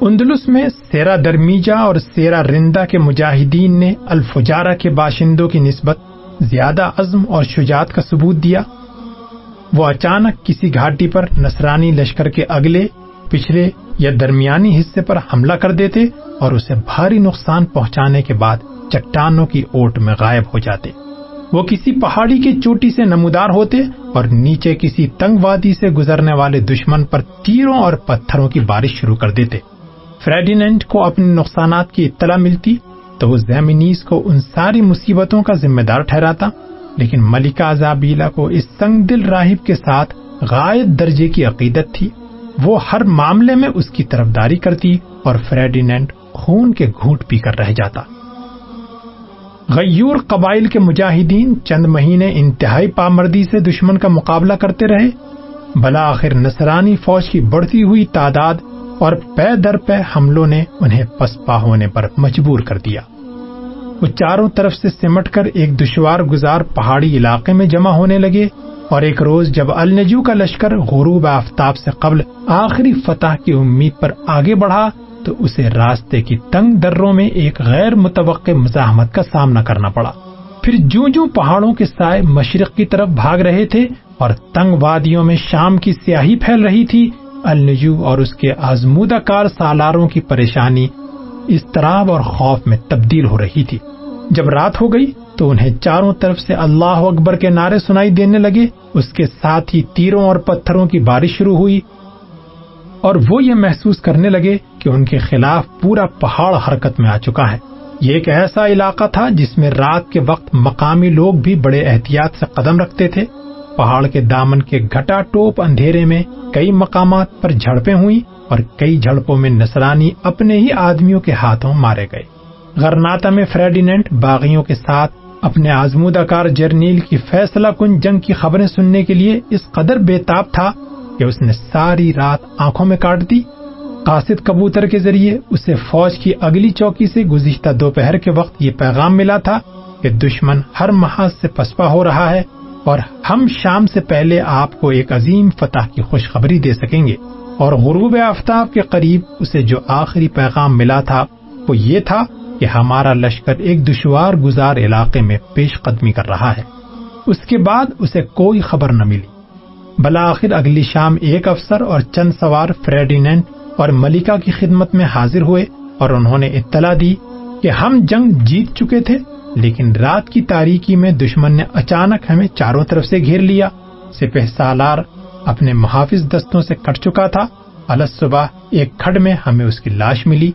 اندلس میں سیرا درمیجا اور سیرا رندا کے مجاہدین نے الفجارہ کے باشندوں کی نسبت زیادہ عزم اور شجاعت کا ثبوت دیا۔ وہ اچانک کسی گھاٹی پر نصرانی لشکر کے اگلے، پچھلے یا درمیانی حصے پر حملہ کر دیتے اور اسے بھاری نقصان پہنچانے کے بعد چٹانوں کی اوٹ میں غائب ہو جاتے۔ وہ کسی پہاڑی کی چوٹی سے نمودار ہوتے اور نیچے کسی تنگ وادی سے گزرنے والے دشمن پر تیروں اور پتھروں کی بارش شروع کر دیتے۔ فریڈینٹ کو اپنے نقصانات کی اطلاع ملتی تو وہ زیمنیز کو ان ساری مصیبتوں کا ذمہ دار ٹھہراتا، لیکن ملکہ زابیلا کو اس سنگ دل راہب کے ساتھ غائب درجے کی عقیدت تھی۔ وہ ہر معاملے میں اس کی طرفداری کرتی اور فریڈینٹ خون کے گھونٹ پی کر رہ جاتا۔ غیور قبائل کے مجاہدین چند مہینے انتہائی پامردی سے دشمن کا مقابلہ کرتے رہے۔ بلا آخر نصرانی فوج کی بڑھتی ہوئی تعداد اور پے در پے حملوں نے انہیں پسپا ہونے پر مجبور کر دیا۔ وہ چاروں طرف سے سمٹ کر ایک دشوار گزار پہاڑی علاقے میں جمع ہونے لگے اور ایک روز جب النجو کا لشکر غروب آفتاب سے قبل آخری فتح کی امید پر آگے بڑھا تو اسے راستے کی تنگ دروں میں ایک غیر متوقع مزاحمت کا سامنا کرنا پڑا۔ پھر جو جو پہاڑوں کے سائے مشرق کی طرف بھاگ رہے تھے اور تنگ وادیوں میں شام کی سیاہی پھیل رہی تھی النجو اور اس کے آزمودہ کار سالاروں کی پریشانی اضطراب اور خوف میں تبدیل ہو رہی تھی۔ جب رات ہو گئی تو انہیں چاروں طرف سے اللہ اکبر کے نعرے سنائی دینے لگے۔ اس کے ساتھ ہی تیروں اور پتھروں کی بارش شروع ہوئی اور وہ یہ محسوس کرنے لگے کہ ان کے خلاف پورا پہاڑ حرکت میں آ چکا ہے۔ یہ ایک ایسا علاقہ تھا جس میں رات کے وقت مقامی لوگ بھی بڑے احتیاط سے قدم رکھتے تھے۔ پہاڑ کے دامن کے گھٹا ٹوپ اندھیرے میں کئی مقامات پر جھڑپیں ہوئی اور کئی جھڑپوں میں نسرانی اپنے ہی آدمیوں کے ہاتھوں مارے گئے۔ غرناتا میں فریڈینٹ باغیوں کے ساتھ اپنے آزمودہ کار جرنیل کی فیصلہ کن جنگ کی خبریں سننے کے لیے اس قدر بےتاب تھا کہ اس نے ساری رات آنکھوں میں کاٹ دی۔ قاصد کبوتر کے ذریعے اسے فوج کی اگلی چوکی سے گزشتہ دوپہر کے وقت یہ پیغام ملا تھا کہ دشمن ہر محاذ سے پسپا ہو رہا ہے۔ اور ہم شام سے پہلے آپ کو ایک عظیم فتح کی خوشخبری دے سکیں گے۔ اور غروب آفتاب کے قریب اسے جو آخری پیغام ملا تھا، وہ یہ تھا کہ ہمارا لشکر ایک دشوار گزار علاقے میں پیش قدمی کر رہا ہے۔ اس کے بعد اسے کوئی خبر نہ ملی۔ بلاخر اگلی شام ایک افسر اور چند سوار فریڈینٹ اور ملکہ کی خدمت میں حاضر ہوئے اور انہوں نے اطلاع دی کہ ہم جنگ جیت چکے تھے، لیکن رات کی تاریکی میں دشمن نے اچانک ہمیں چاروں طرف سے گھیر لیا۔ سپہ سالار اپنے محافظ دستوں سے کٹ چکا تھا۔ الگ صبح ایک کھڈ میں ہمیں اس کی لاش ملی۔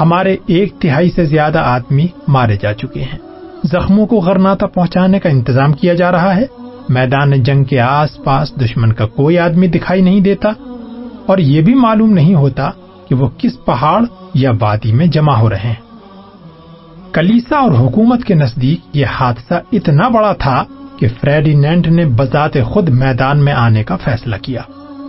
ہمارے ایک تہائی سے زیادہ آدمی مارے جا چکے ہیں۔ زخموں کو غرناتا پہنچانے کا انتظام کیا جا رہا ہے۔ میدان جنگ کے آس پاس دشمن کا کوئی آدمی دکھائی نہیں دیتا۔ اور یہ بھی معلوم نہیں ہوتا کہ وہ کس پہاڑ یا وادی میں جمع ہو رہے ہیں۔ کلیسا اور حکومت کے نزدیک یہ حادثہ اتنا بڑا تھا کہ فریڈینٹ نے بذات خود میدان میں آنے کا فیصلہ کیا۔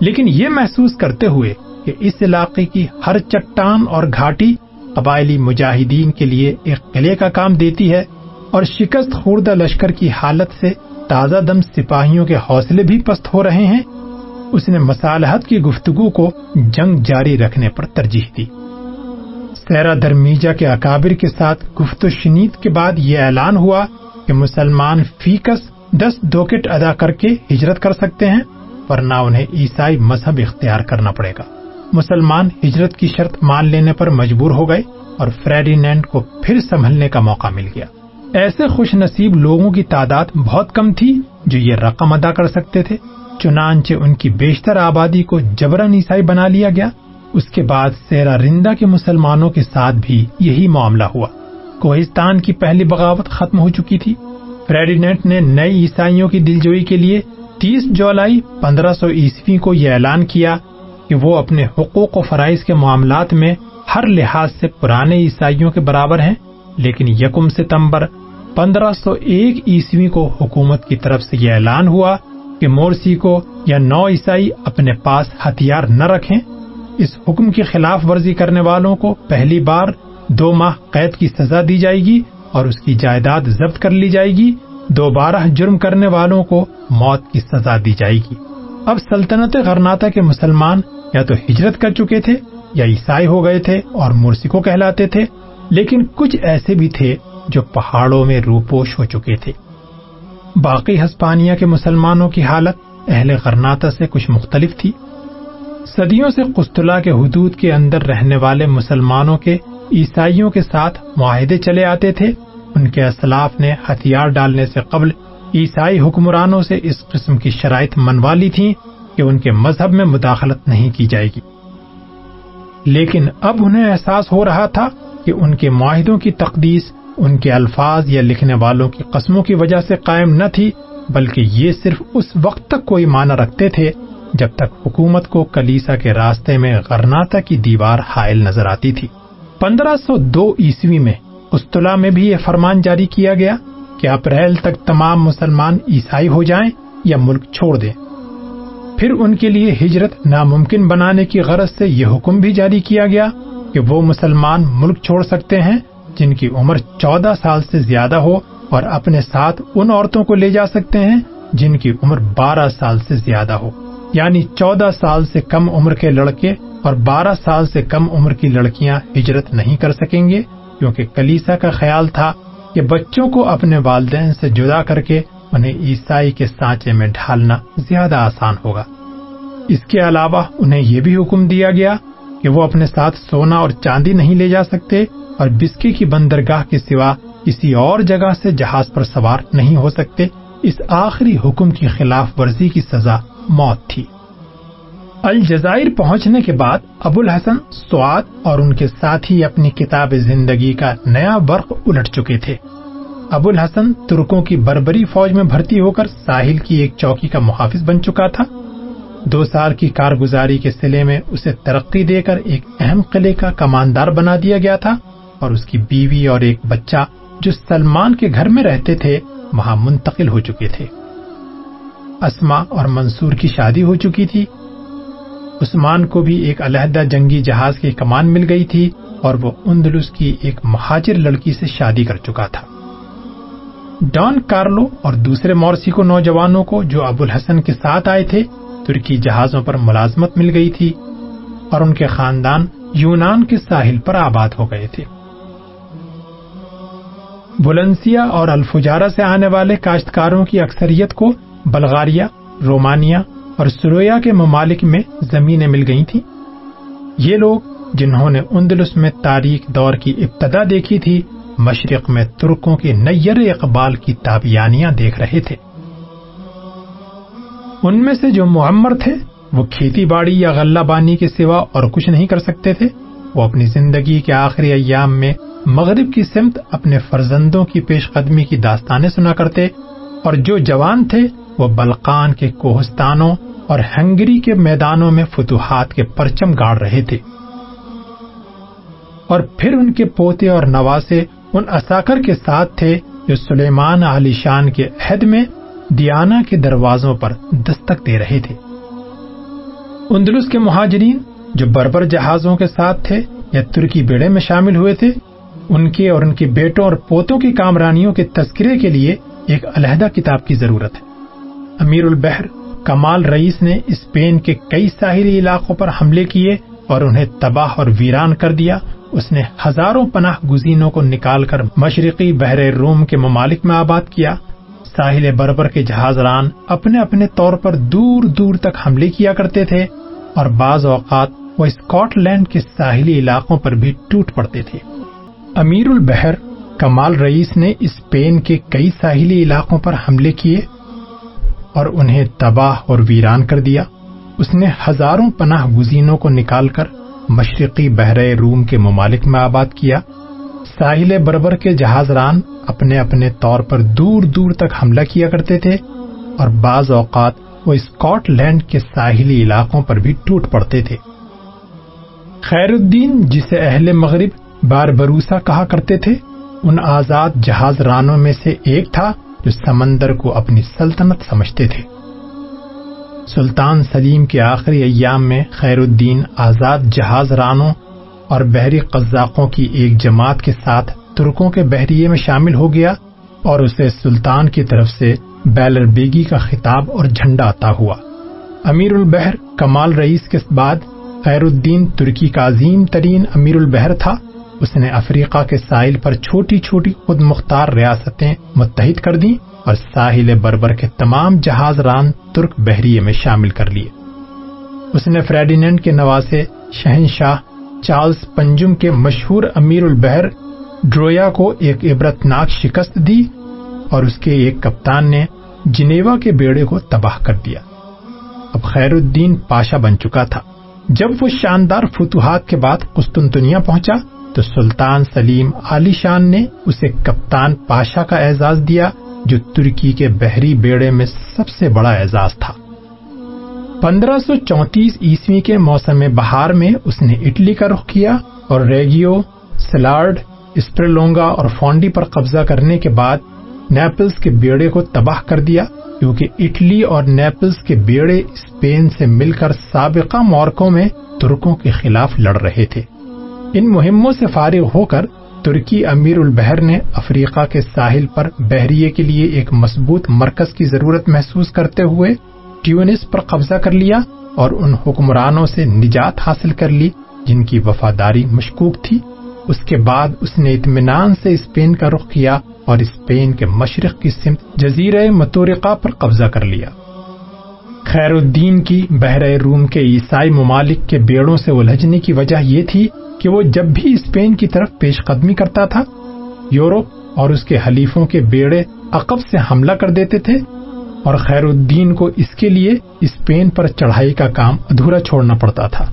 لیکن یہ محسوس کرتے ہوئے کہ اس علاقے کی ہر چٹان اور گھاٹی قبائلی مجاہدین کے لیے ایک قلعے کا کام دیتی ہے اور شکست خوردہ لشکر کی حالت سے تازہ دم سپاہیوں کے حوصلے بھی پست ہو رہے ہیں۔ اس نے مسالحت کی گفتگو کو جنگ جاری رکھنے پر ترجیح دی۔ سیرا درمیجا کے اکابر کے ساتھ گفت و شنید کے بعد یہ اعلان ہوا کہ مسلمان فیکس دس دوکٹ ادا کر کے ہجرت کر سکتے ہیں، ورنہ انہیں عیسائی مذہب اختیار کرنا پڑے گا۔ مسلمان ہجرت کی شرط مان لینے پر مجبور ہو گئے اور فریڈینڈ کو پھر سنبھلنے کا موقع مل گیا۔ ایسے خوش نصیب لوگوں کی تعداد بہت کم تھی جو یہ رقم ادا کر سکتے تھے، چنانچہ ان کی بیشتر آبادی کو جبرن عیسائی بنا لیا گیا۔ اس کے بعد سیرا رندا کے مسلمانوں کے ساتھ بھی یہی معاملہ ہوا۔ کوہستان کی پہلی بغاوت ختم ہو چکی تھی۔ فریڈینٹ نے نئے عیسائیوں کی دلجوئی کے لیے تیس جولائی پندرہ سو عیسوی کو یہ اعلان کیا کہ وہ اپنے حقوق و فرائض کے معاملات میں ہر لحاظ سے پرانے عیسائیوں کے برابر ہیں، لیکن یکم ستمبر پندرہ سو ایک عیسوی کو حکومت کی طرف سے یہ اعلان ہوا کہ مورسی کو یا نو عیسائی اپنے پاس ہتھیار نہ رکھیں۔ اس حکم کی خلاف ورزی کرنے والوں کو پہلی بار دو ماہ قید کی سزا دی جائے گی اور اس کی جائیداد ضبط کر لی جائے گی۔ دوبارہ جرم کرنے والوں کو موت کی سزا دی جائے گی۔ اب سلطنت غرناتا کے مسلمان یا تو ہجرت کر چکے تھے یا عیسائی ہو گئے تھے اور مرسکو کہلاتے تھے، لیکن کچھ ایسے بھی تھے جو پہاڑوں میں روپوش ہو چکے تھے۔ باقی ہسپانیہ کے مسلمانوں کی حالت اہل غرناتا سے کچھ مختلف تھی۔ صدیوں سے قسطلہ کے حدود کے اندر رہنے والے مسلمانوں کے، عیسائیوں کے ساتھ معاہدے چلے آتے تھے۔ ان کے اسلاف نے ہتھیار ڈالنے سے قبل عیسائی حکمرانوں سے اس قسم کی شرائط منوا لی تھی کہ ان کے مذہب میں مداخلت نہیں کی جائے گی۔ لیکن اب انہیں احساس ہو رہا تھا کہ ان کے معاہدوں کی تقدیس ان کے الفاظ یا لکھنے والوں کی قسموں کی وجہ سے قائم نہ تھی، بلکہ یہ صرف اس وقت تک کوئی معنی رکھتے تھے جب تک حکومت کو کلیسا کے راستے میں غرناتا کی دیوار حائل نظر آتی تھی۔ پندرہ سو دو عیسوی میں استلا میں بھی یہ فرمان جاری کیا گیا کہ اپریل تک تمام مسلمان عیسائی ہو جائیں یا ملک چھوڑ دیں۔ پھر ان کے لیے ہجرت ناممکن بنانے کی غرض سے یہ حکم بھی جاری کیا گیا کہ وہ مسلمان ملک چھوڑ سکتے ہیں جن کی عمر چودہ سال سے زیادہ ہو اور اپنے ساتھ ان عورتوں کو لے جا سکتے ہیں جن کی عمر بارہ سال سے زیادہ ہو۔ یعنی چودہ سال سے کم عمر کے لڑکے اور بارہ سال سے کم عمر کی لڑکیاں ہجرت نہیں کر سکیں گے، کیونکہ کلیسا کا خیال تھا کہ بچوں کو اپنے والدین سے جدا کر کے انہیں عیسائی کے سانچے میں ڈھالنا زیادہ آسان ہوگا۔ اس کے علاوہ انہیں یہ بھی حکم دیا گیا کہ وہ اپنے ساتھ سونا اور چاندی نہیں لے جا سکتے اور بسکی کی بندرگاہ کے سوا کسی اور جگہ سے جہاز پر سوار نہیں ہو سکتے۔ اس آخری حکم کی خلاف ورزی کی سزا موت تھی۔ الجزائر پہنچنے کے بعد ابو الحسن سواد اور ان کے ساتھی اپنی کتاب زندگی کا نیا ورق الٹ چکے تھے۔ ابو الحسن ترکوں کی بربری فوج میں بھرتی ہو کر ساحل کی ایک چوکی کا محافظ بن چکا تھا۔ دو سال کی کارگزاری کے سلے میں اسے ترقی دے کر ایک اہم قلعے کا کماندار بنا دیا گیا تھا اور اس کی بیوی اور ایک بچہ جو سلمان کے گھر میں رہتے تھے، وہاں منتقل ہو چکے تھے۔ اسما اور منصور کی شادی ہو چکی تھی۔ عثمان کو بھی ایک علیحدہ جنگی جہاز کی کمان مل گئی تھی اور وہ اندلس کی ایک مہاجر لڑکی سے شادی کر چکا تھا۔ ڈان کارلو اور دوسرے مورسی کو نوجوانوں کو جو ابو الحسن کے ساتھ آئے تھے، ترکی جہازوں پر ملازمت مل گئی تھی اور ان کے خاندان یونان کے ساحل پر آباد ہو گئے تھے۔ بلنسیا اور الفجارا سے آنے والے کاشتکاروں کی اکثریت کو بلغاریا رومانیا اور سرویا کے ممالک میں زمینیں مل گئی تھیں۔ یہ لوگ جنہوں نے اندلس میں تاریخ دور کی ابتدا دیکھی تھی، مشرق میں ترکوں کے نیر اقبال کی تابیانیاں دیکھ رہے تھے۔ ان میں سے جو معمر تھے، وہ کھیتی باڑی یا غلہ بانی کے سوا اور کچھ نہیں کر سکتے تھے۔ وہ اپنی زندگی کے آخری ایام میں مغرب کی سمت اپنے فرزندوں کی پیش قدمی کی داستانیں سنا کرتے اور جو جوان تھے وہ بلقان کے کوہستانوں اور ہنگری کے میدانوں میں فتوحات کے پرچم گاڑ رہے تھے۔ اور پھر ان کے پوتے اور نواسے ان اساکر کے ساتھ تھے جو سلیمان علی شان کے عہد میں دیانا کے دروازوں پر دستک دے رہے تھے۔ اندلس کے مہاجرین جو بربر جہازوں کے ساتھ تھے یا ترکی بیڑے میں شامل ہوئے تھے، ان کے اور ان کے بیٹوں اور پوتوں کی کامرانیوں کے تذکرے کے لیے ایک علیحدہ کتاب کی ضرورت ہے۔ امیر البحر کمال رئیس نے اسپین کے کئی ساحلی علاقوں پر حملے کیے اور انہیں تباہ اور ویران کر دیا۔ اس نے ہزاروں پناہ گزینوں کو نکال کر مشرقی بحر روم کے ممالک میں آباد کیا۔ ساحل بربر کے جہاز ران اپنے اپنے طور پر دور دور تک حملے کیا کرتے تھے اور بعض اوقات وہ اسکاٹ لینڈ کے ساحلی علاقوں پر بھی ٹوٹ پڑتے تھے۔ امیر البحر کمال رئیس نے اسپین کے کئی ساحلی علاقوں پر حملے کیے اور انہیں تباہ اور ویران کر دیا۔ اس نے ہزاروں پناہ گزینوں کو نکال کر مشرقی بحر روم کے ممالک میں آباد کیا۔ ساحل بربر کے جہاز ران اپنے اپنے طور پر دور دور تک حملہ کیا کرتے تھے اور بعض اوقات وہ اسکاٹ لینڈ کے ساحلی علاقوں پر بھی ٹوٹ پڑتے تھے۔ خیر الدین جسے اہل مغرب بار بروسا کہا کرتے تھے، ان آزاد جہاز رانوں میں سے ایک تھا سمندر کو اپنی سلطنت سمجھتے تھے۔ سلطان سلیم کے آخری ایام میں خیر الدین آزاد جہاز رانوں اور بحری قزاقوں کی ایک جماعت کے ساتھ ترکوں کے بحریے میں شامل ہو گیا اور اسے سلطان کی طرف سے بیلر بیگی کا خطاب اور جھنڈا عطا ہوا۔ امیر البحر کمال رئیس کے بعد خیر الدین ترکی کا عظیم ترین امیر البحر تھا۔ اس نے افریقہ کے ساحل پر چھوٹی چھوٹی خود مختار ریاستیں متحد کر دیں اور ساحل بربر کے تمام جہاز ران ترک بحریے میں شامل کر لیے۔ اس نے فریڈینڈ کے نواسے شہنشاہ چارلز پنجم کے مشہور امیر البحر ڈرویا کو ایک عبرتناک شکست دی اور اس کے ایک کپتان نے جنیوا کے بیڑے کو تباہ کر دیا۔ اب خیر الدین پاشا بن چکا تھا۔ جب وہ شاندار فتوحات کے بعد قسطنطنیہ پہنچا تو سلطان سلیم علی شان نے اسے کپتان پاشا کا اعزاز دیا، جو ترکی کے بحری بیڑے میں سب سے بڑا اعزاز تھا۔ پندرہ سو چونتیس عیسوی کے موسم بہار میں اس نے اٹلی کا رخ کیا اور ریگیو، سلارڈ اسپرلونگا اور فونڈی پر قبضہ کرنے کے بعد نیپلز کے بیڑے کو تباہ کر دیا، کیونکہ اٹلی اور نیپلز کے بیڑے اسپین سے مل کر سابقہ مورکوں میں ترکوں کے خلاف لڑ رہے تھے۔ ان مہموں سے فارغ ہو کر ترکی امیر البحر نے افریقہ کے ساحل پر بحریے کے لیے ایک مضبوط مرکز کی ضرورت محسوس کرتے ہوئے ٹیونس پر قبضہ کر لیا اور ان حکمرانوں سے نجات حاصل کر لی، جن کی وفاداری مشکوک تھی۔ اس کے بعد اس نے اطمینان سے اسپین کا رخ کیا اور اسپین کے مشرق کی سمت جزیرہ متورقہ پر قبضہ کر لیا۔ خیر الدین کی بحر روم کے عیسائی ممالک کے بیڑوں سے الجھنے کی وجہ یہ تھی کہ وہ جب بھی اسپین کی طرف پیش قدمی کرتا تھا یورپ اور اس کے حلیفوں کے بیڑے عقب سے حملہ کر دیتے تھے اور خیر الدین کو اس کے لیے اسپین پر چڑھائی کا کام ادھورا چھوڑنا پڑتا تھا۔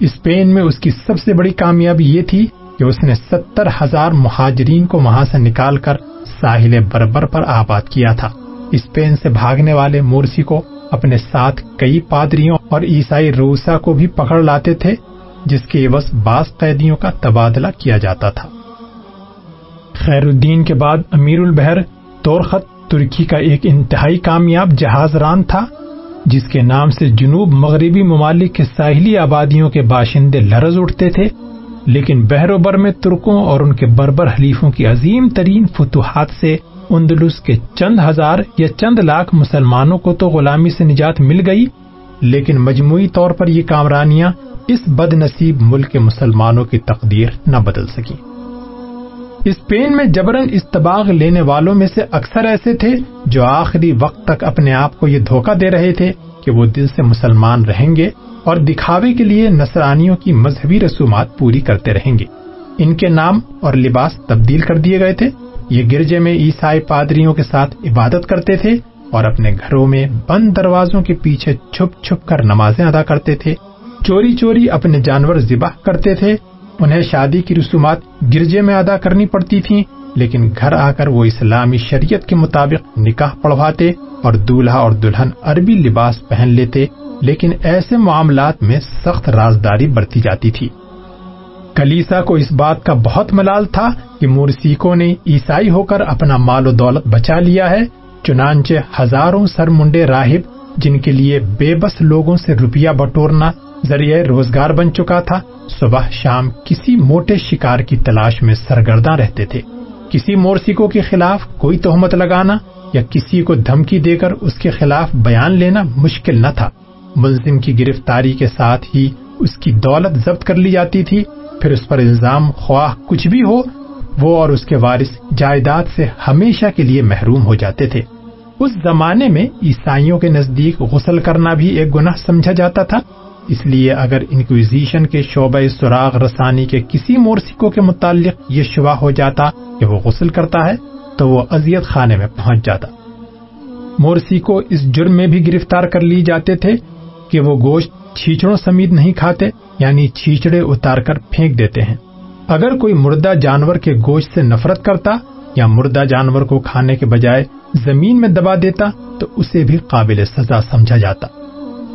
اسپین میں اس کی سب سے بڑی کامیابی یہ تھی کہ اس نے ستر ہزار مہاجرین کو وہاں سے نکال کر ساحل بربر پر آباد کیا تھا۔ اسپین سے بھاگنے والے مورسی کو اپنے ساتھ کئی پادریوں اور عیسائی روسا کو بھی پکڑ لاتے تھے جس کے عوض بعض قیدیوں کا تبادلہ کیا جاتا تھا۔ خیر الدین کے بعد امیر البحر تورخت ترکی کا ایک انتہائی کامیاب جہاز ران تھا، جس کے نام سے جنوب مغربی ممالک کے ساحلی آبادیوں کے باشندے لرز اٹھتے تھے، لیکن بحروبر میں ترکوں اور ان کے بربر حلیفوں کی عظیم ترین فتوحات سے اندلس کے چند ہزار یا چند لاکھ مسلمانوں کو تو غلامی سے نجات مل گئی، لیکن مجموعی طور پر یہ کامرانیاں اس بد نصیب ملک کے مسلمانوں کی تقدیر نہ بدل سکی۔ اسپین میں جبرن استباغ لینے والوں میں سے اکثر ایسے تھے جو آخری وقت تک اپنے آپ کو یہ دھوکہ دے رہے تھے کہ وہ دل سے مسلمان رہیں گے اور دکھاوے کے لیے نصرانیوں کی مذہبی رسومات پوری کرتے رہیں گے۔ ان کے نام اور لباس تبدیل کر دیے گئے تھے۔ یہ گرجے میں عیسائی پادریوں کے ساتھ عبادت کرتے تھے اور اپنے گھروں میں بند دروازوں کے پیچھے چھپ چھپ کر نمازیں ادا کرتے تھے۔ چوری چوری اپنے جانور ذبح کرتے تھے۔ انہیں شادی کی رسومات گرجے میں ادا کرنی پڑتی تھیں، لیکن گھر آ کر وہ اسلامی شریعت کے مطابق نکاح پڑھواتے اور دولہا اور دلہن عربی لباس پہن لیتے، لیکن ایسے معاملات میں سخت رازداری برتی جاتی تھی۔ کلیسا کو اس بات کا بہت ملال تھا کہ مورسیکوں نے عیسائی ہو کر اپنا مال و دولت بچا لیا ہے، چنانچہ ہزاروں سر منڈے راہب جن کے لیے بے بس لوگوں سے روپیہ بٹورنا ذریعہ روزگار بن چکا تھا۔ صبح شام کسی موٹے شکار کی تلاش میں سرگرداں رہتے تھے۔ کسی مورسیکوں کے خلاف کوئی تہمت لگانا یا کسی کو دھمکی دے کر اس کے خلاف بیان لینا مشکل نہ تھا۔ ملزم کی گرفتاری کے ساتھ ہی اس کی دولت ضبط کر لی جاتی تھی۔ پھر اس پر الزام خواہ کچھ بھی ہو، وہ اور اس کے وارث جائیداد سے ہمیشہ کے لیے محروم ہو جاتے تھے۔ اس زمانے میں عیسائیوں کے نزدیک غسل کرنا بھی ایک گناہ سمجھا جاتا تھا۔ اس لیے اگر انکویزیشن کے شعبہ سراغ رسانی کے کسی مورسکو کے متعلق یہ شبہ ہو جاتا کہ وہ غسل کرتا ہے، تو وہ اذیت خانے میں پہنچ جاتا۔ مورسیکو اس جرم میں بھی گرفتار کر لی جاتے تھے کہ وہ گوشت چھیچڑوں سمیت نہیں کھاتے یعنی چھیچڑے اتار کر پھینک دیتے ہیں۔ اگر کوئی مردہ جانور کے گوشت سے نفرت کرتا یا مردہ جانور کو کھانے کے بجائے زمین میں دبا دیتا، تو اسے بھی قابل سزا سمجھا جاتا۔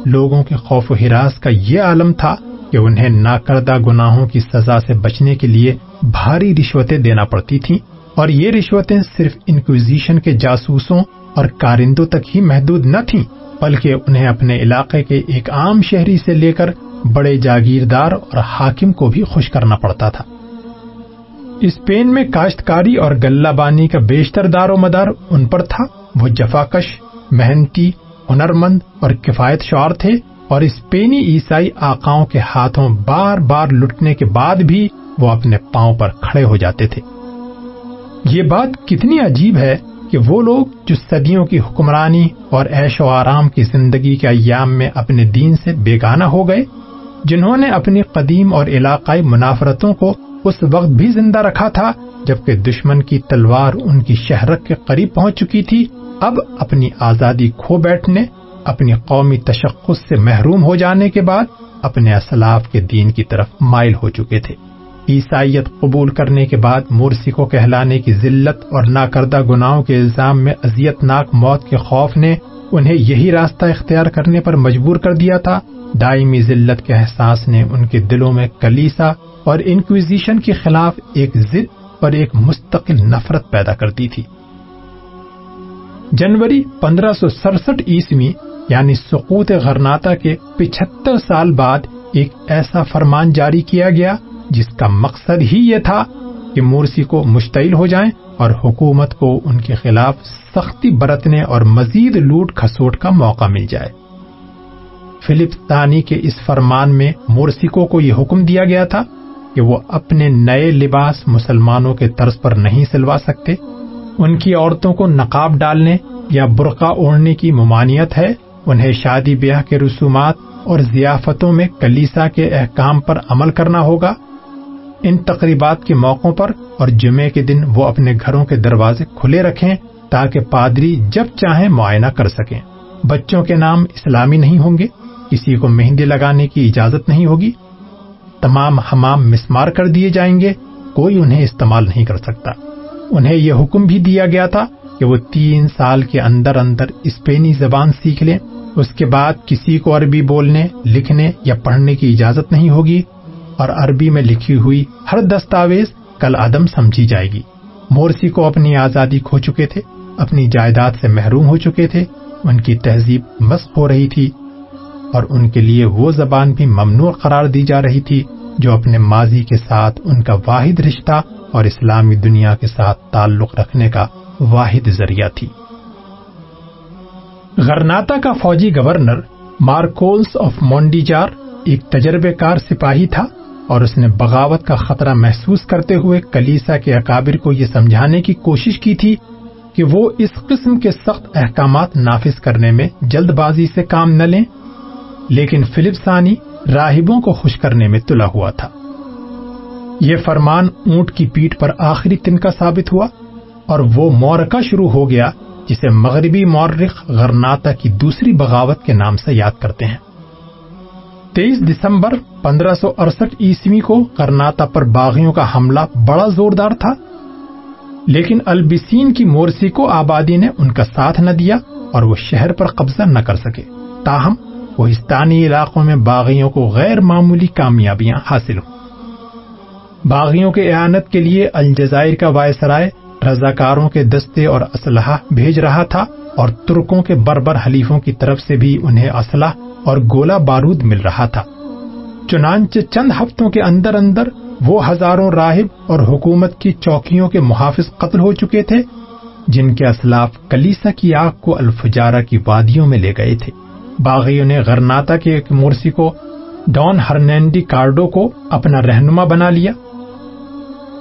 لوگوں کے خوف و ہراس کا یہ عالم تھا کہ انہیں ناکردہ گناہوں کی سزا سے بچنے کے لیے بھاری رشوتیں دینا پڑتی تھیں اور یہ رشوتیں صرف انکویزیشن کے جاسوسوں اور کارندوں تک ہی محدود نہ تھیں، بلکہ انہیں اپنے علاقے کے ایک عام شہری سے لے کر بڑے جاگیردار اور حاکم کو بھی خوش کرنا پڑتا تھا۔ اسپین میں کاشتکاری اور گلہ بانی کا بیشتر دار و مدار ان پر تھا، وہ جفاکش محنتی ہنرمند اور کفایت شعر تھے اور اسپینی عیسائی آقاؤں کے ہاتھوں بار بار لٹنے کے بعد بھی وہ اپنے پاؤں پر کھڑے ہو جاتے تھے۔ یہ بات کتنی عجیب ہے کہ وہ لوگ جو صدیوں کی حکمرانی اور عیش و آرام کی زندگی کے ایام میں اپنے دین سے بیگانہ ہو گئے، جنہوں نے اپنی قدیم اور علاقائی منافرتوں کو اس وقت بھی زندہ رکھا تھا جبکہ دشمن کی تلوار ان کی شہرک کے قریب پہنچ چکی تھی۔ اب اپنی آزادی کھو بیٹھنے، اپنی قومی تشخص سے محروم ہو جانے کے بعد اپنے اسلاف کے دین کی طرف مائل ہو چکے تھے۔ عیسائیت قبول کرنے کے بعد مورسی کو کہلانے کی ذلت اور ناکردہ گناہوں کے الزام میں اذیت ناک موت کے خوف نے انہیں یہی راستہ اختیار کرنے پر مجبور کر دیا تھا۔ دائمی ذلت کے احساس نے ان کے دلوں میں کلیسا اور انکویزیشن کے خلاف ایک ضد اور ایک مستقل نفرت پیدا کرتی تھی۔ جنوری پندرہ سو سڑسٹھ عیسوی یعنی سقوط غرناتا کے پچہتر سال بعد ایک ایسا فرمان جاری کیا گیا جس کا مقصد ہی یہ تھا کہ مورسی کو مشتعل ہو جائیں اور حکومت کو ان کے خلاف سختی برتنے اور مزید لوٹ کھسوٹ کا موقع مل جائے۔ فلپ تانی کے اس فرمان میں مورسیکو کو یہ حکم دیا گیا تھا کہ وہ اپنے نئے لباس مسلمانوں کے طرز پر نہیں سلوا سکتے۔ ان کی عورتوں کو نقاب ڈالنے یا برقع اوڑھنے کی ممانعت ہے، انہیں شادی بیاہ کے رسومات اور ضیافتوں میں کلیسا کے احکام پر عمل کرنا ہوگا۔ ان تقریبات کے موقعوں پر اور جمعے کے دن وہ اپنے گھروں کے دروازے کھلے رکھیں تاکہ پادری جب چاہیں معائنہ کر سکیں۔ بچوں کے نام اسلامی نہیں ہوں گے، کسی کو مہندی لگانے کی اجازت نہیں ہوگی۔ تمام حمام مسمار کر دیے جائیں گے، کوئی انہیں استعمال نہیں کر سکتا۔ انہیں یہ حکم بھی دیا گیا تھا کہ وہ تین سال کے اندر اندر اسپینی زبان سیکھ لیں۔ اس کے بعد کسی کو عربی بولنے، لکھنے یا پڑھنے کی اجازت نہیں ہوگی اور عربی میں لکھی ہوئی ہر دستاویز کل عدم سمجھی جائے گی۔ مورسی کو اپنی آزادی کھو چکے تھے، اپنی جائیداد سے محروم ہو چکے تھے۔ ان کی تہذیب مسق ہو رہی تھی اور ان کے لیے وہ زبان بھی ممنوع قرار دی جا رہی تھی۔ جو اپنے ماضی کے ساتھ ان کا واحد رشتہ اور اسلامی دنیا کے ساتھ تعلق رکھنے کا واحد ذریعہ تھی۔ غرناتا کا فوجی گورنر مارکولس آف مونڈیجار ایک تجربے کار سپاہی تھا اور اس نے بغاوت کا خطرہ محسوس کرتے ہوئے کلیسا کے اکابر کو یہ سمجھانے کی کوشش کی تھی کہ وہ اس قسم کے سخت احکامات نافذ کرنے میں جلد بازی سے کام نہ لیں۔ لیکن فلپ ثانی راہبوں کو خوش کرنے میں تلا ہوا تھا۔ یہ فرمان اونٹ کی پیٹ پر آخری تنکا ثابت ہوا اور وہ مورکا شروع ہو گیا، جسے مغربی مورخ غرناتا کی دوسری بغاوت کے نام سے یاد کرتے ہیں۔ تیئیس دسمبر پندرہ سو اڑسٹھ عیسوی کو کرناتا پر باغیوں کا حملہ بڑا زوردار تھا، لیکن البسین کی مورسی کو آبادی نے ان کا ساتھ نہ دیا اور وہ شہر پر قبضہ نہ کر سکے۔ تاہم کوہستانی علاقوں میں باغیوں کو غیر معمولی کامیابیاں حاصل ہوں۔ باغیوں کے اعانت کے لیے الجزائر کا وائسرائے رضاکاروں کے دستے اور اسلحہ بھیج رہا تھا اور ترکوں کے بربر حلیفوں کی طرف سے بھی انہیں اسلحہ اور گولا بارود مل رہا تھا۔ چنانچہ چند ہفتوں کے اندر اندر وہ ہزاروں راہب اور حکومت کی چوکیوں کے محافظ قتل ہو چکے تھے، جن کے اسلاف کلیسا کی آگ کو الفجارہ کی وادیوں میں لے گئے تھے۔ باغیوں نے غرناتا کے ایک مورسی کو، ڈان ہرنینڈی کارڈو کو اپنا رہنما بنا لیا۔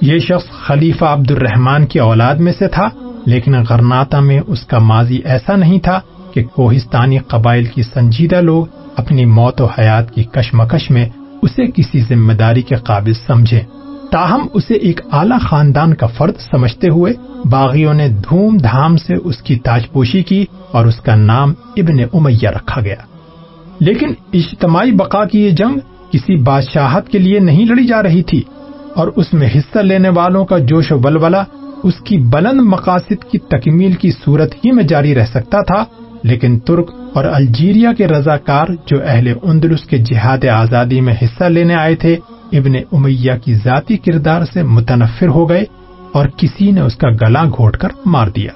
یہ شخص خلیفہ عبد الرحمان کی اولاد میں سے تھا، لیکن غرناتا میں اس کا ماضی ایسا نہیں تھا کہ کوہستانی قبائل کی سنجیدہ لوگ اپنی موت و حیات کی کشمکش میں اسے کسی ذمہ داری کے قابل سمجھے تاہم اسے ایک اعلی خاندان کا فرد سمجھتے ہوئے باغیوں نے دھوم دھام سے اس کی تاج پوشی کی اور اس کا نام ابن امیہ رکھا گیا۔ لیکن اجتماعی بقا کی یہ جنگ کسی بادشاہت کے لیے نہیں لڑی جا رہی تھی اور اس میں حصہ لینے والوں کا جوش و ولولہ اس کی بلند مقاصد کی تکمیل کی صورت ہی میں جاری رہ سکتا تھا، لیکن ترک اور الجیریا کے رضاکار جو اہل اندلس کے جہاد آزادی میں حصہ لینے آئے تھے ابن امیہ کی ذاتی کردار سے متنفر ہو گئے اور کسی نے اس کا گلا گھوٹ کر مار دیا۔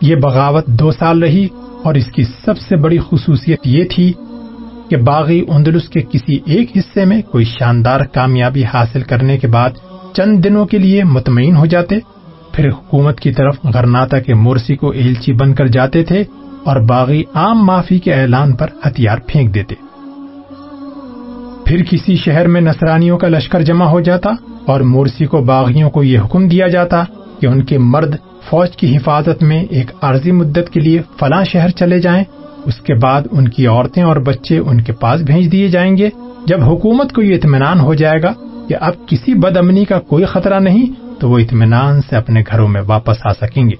یہ بغاوت دو سال رہی اور اس کی سب سے بڑی خصوصیت یہ تھی کہ باغی اندلس کے کسی ایک حصے میں کوئی شاندار کامیابی حاصل کرنے کے بعد چند دنوں کے لیے مطمئن ہو جاتے، پھر حکومت کی طرف غرناتا کے مورسی کو ایلچی بن کر جاتے تھے اور باغی عام معافی کے اعلان پر ہتھیار پھینک دیتے۔ پھر کسی شہر میں نصرانیوں کا لشکر جمع ہو جاتا اور مورسی کو باغیوں کو یہ حکم دیا جاتا کہ ان کے مرد فوج کی حفاظت میں ایک عارضی مدت کے لیے فلاں شہر چلے جائیں۔ اس کے بعد ان کی عورتیں اور بچے ان کے پاس بھیج دیے جائیں گے۔ جب حکومت کو یہ اطمینان ہو جائے گا کہ اب کسی بد امنی کا کوئی خطرہ نہیں، تو وہ اطمینان سے اپنے گھروں میں واپس آ سکیں گے۔